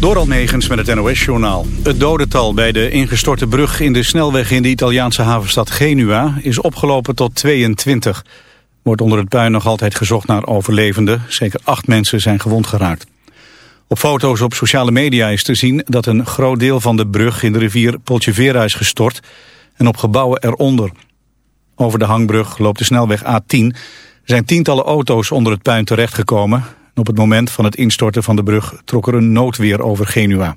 Door negens met het NOS-journaal. Het dodental bij de ingestorte brug in de snelweg in de Italiaanse havenstad Genua is opgelopen tot 22. Wordt onder het puin nog altijd gezocht naar overlevenden. Zeker acht mensen zijn gewond geraakt. Op foto's op sociale media is te zien dat een groot deel van de brug in de rivier Polcevera is gestort en op gebouwen eronder. Over de hangbrug loopt de snelweg A10. Er zijn tientallen auto's onder het puin terechtgekomen. Op het moment van het instorten van de brug trok er een noodweer over Genua.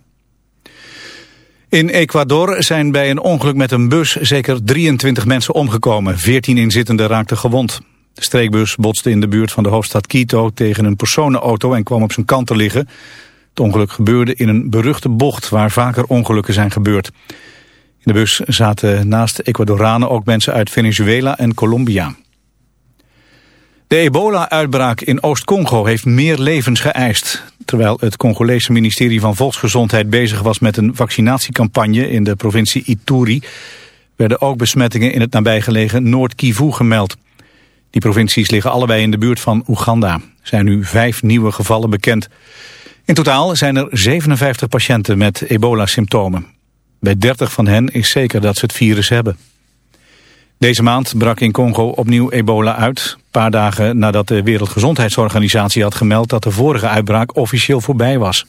In Ecuador zijn bij een ongeluk met een bus zeker 23 mensen omgekomen. 14 inzittenden raakten gewond. De streekbus botste in de buurt van de hoofdstad Quito tegen een personenauto en kwam op zijn kant te liggen. Het ongeluk gebeurde in een beruchte bocht waar vaker ongelukken zijn gebeurd. In de bus zaten naast Ecuadoranen ook mensen uit Venezuela en Colombia. De ebola-uitbraak in Oost-Congo heeft meer levens geëist. Terwijl het Congolese ministerie van Volksgezondheid bezig was met een vaccinatiecampagne in de provincie Ituri, werden ook besmettingen in het nabijgelegen Noord-Kivu gemeld. Die provincies liggen allebei in de buurt van Oeganda. Er zijn nu vijf nieuwe gevallen bekend. In totaal zijn er 57 patiënten met ebola-symptomen. Bij 30 van hen is zeker dat ze het virus hebben. Deze maand brak in Congo opnieuw ebola uit. Een paar dagen nadat de Wereldgezondheidsorganisatie had gemeld dat de vorige uitbraak officieel voorbij was.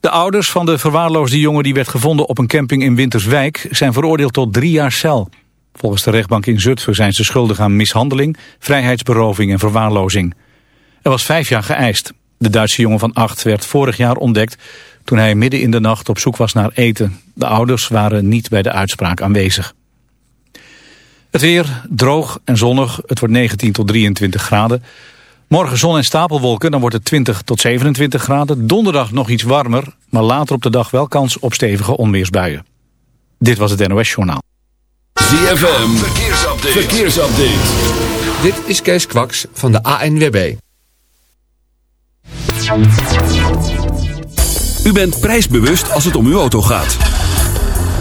De ouders van de verwaarloosde jongen die werd gevonden op een camping in Winterswijk zijn veroordeeld tot drie jaar cel. Volgens de rechtbank in Zutphen zijn ze schuldig aan mishandeling, vrijheidsberoving en verwaarlozing. Er was vijf jaar geëist. De Duitse jongen van acht werd vorig jaar ontdekt toen hij midden in de nacht op zoek was naar eten. De ouders waren niet bij de uitspraak aanwezig. Het weer droog en zonnig. Het wordt 19 tot 23 graden. Morgen zon en stapelwolken, dan wordt het 20 tot 27 graden. Donderdag nog iets warmer, maar later op de dag wel kans op stevige onweersbuien. Dit was het NOS Journaal. ZFM, verkeersupdate. verkeersupdate. Dit is Kees Kwaks van de ANWB. U bent prijsbewust als het om uw auto gaat.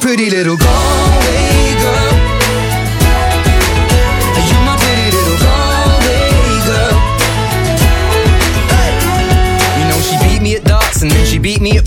pretty little girl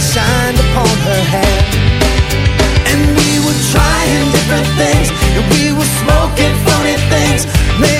shined upon her hair And we were trying different things And we were smoking funny things Maybe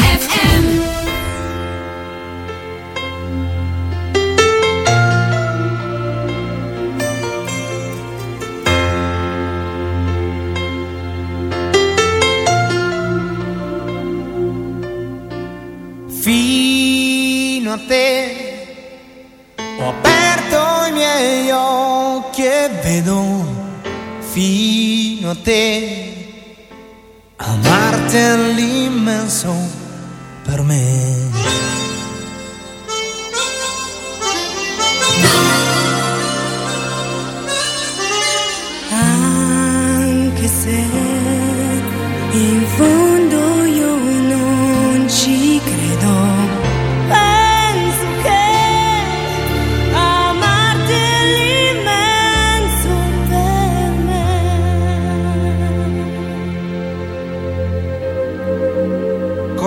te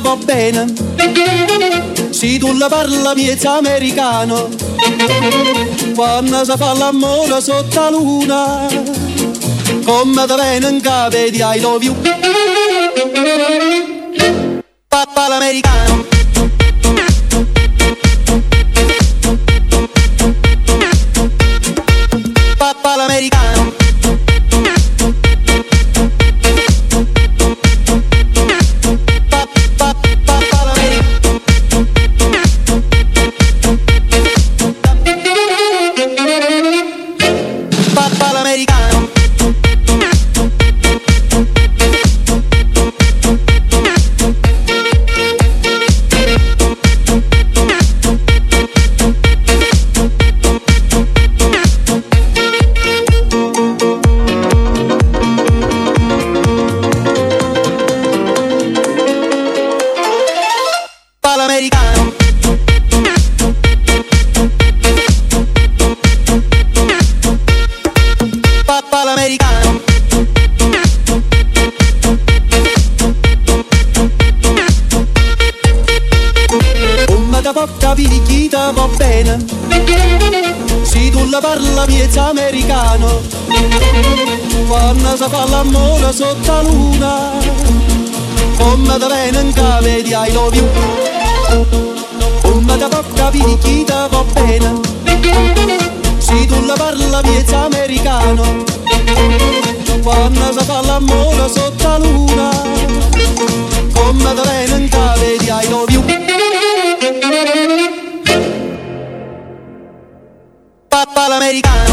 va bene, se tu la parla miezza americano, quando si fa l'amore sotto la luna, come te viene in capo di I love you. americano Papà l'americano Come da può capire chi va bene Se tu la parla miezza americano Quando si fa la mola sotto la luna come da venga vedi ai love you come da bocca vedi chi ti va bene Se tu la parla piezza americano Quando si fa l'amore sotto la luna Come da bene non vedi ai love you Papa l'americano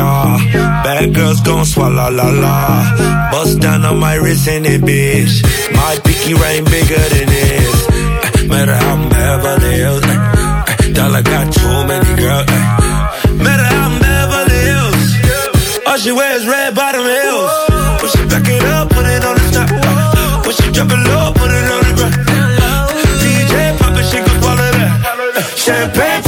Bad girls gon' swallow la la. Bust down on my wrist in it, bitch. My pinky ring bigger than this. Eh, matter how I'm Beverly Hills. Eh, eh. dollar got too many girls. Matter how I'm Beverly Hills. All she wears red bottom heels. Push it back it up, put it on the top. Push it drop it low, put it on the ground. DJ pop it, she gon' swallow that. Champagne.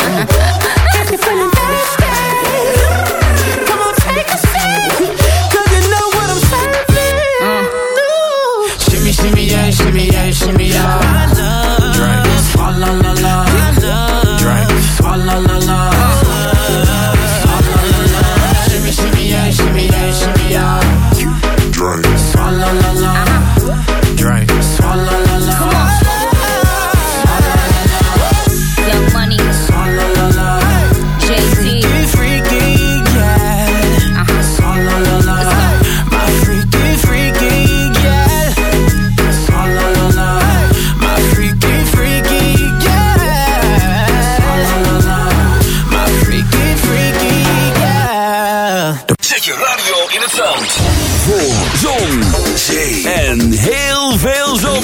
Get me feeling thirsty. Come on, take a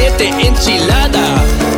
siete enchilada.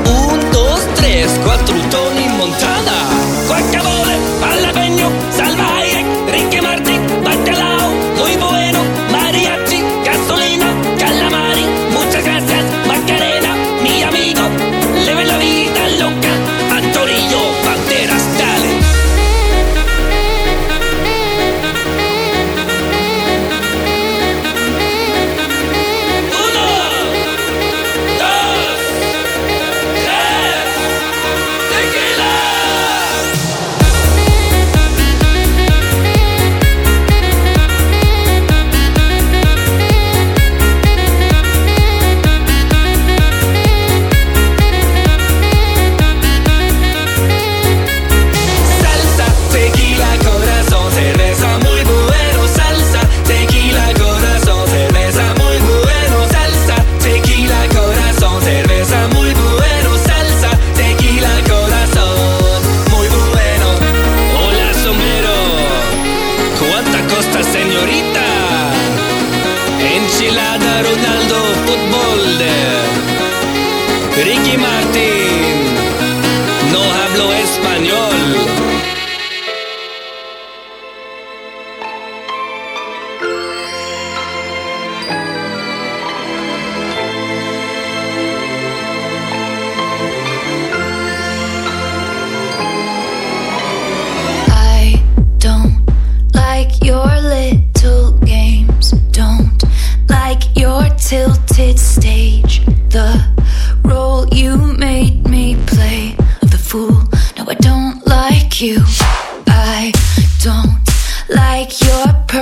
like you're perfect.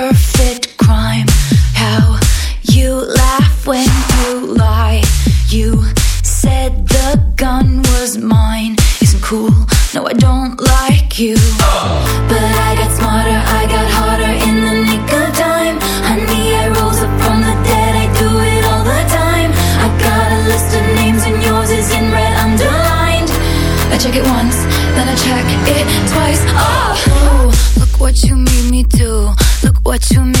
you mean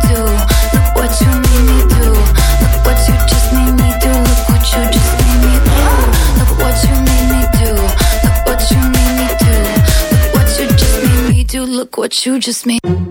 do. you just made.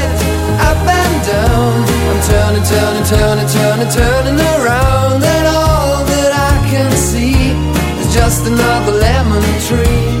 turn and turn and turn and turn and turning around. And all that I can see is just another lemon tree.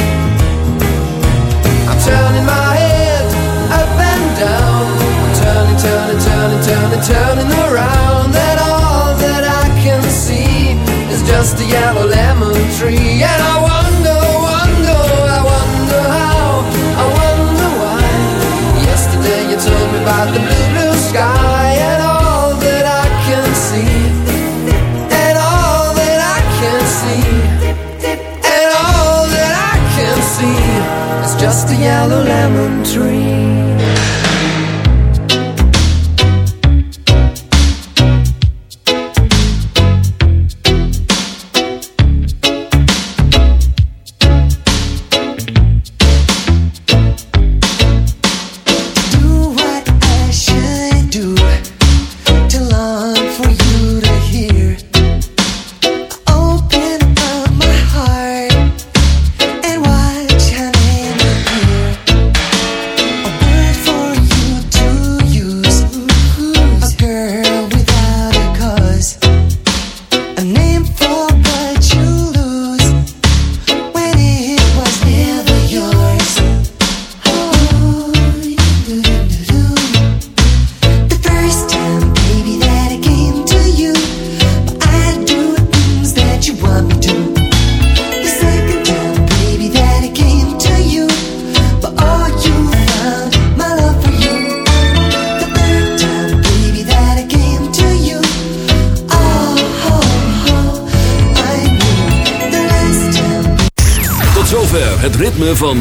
down and town.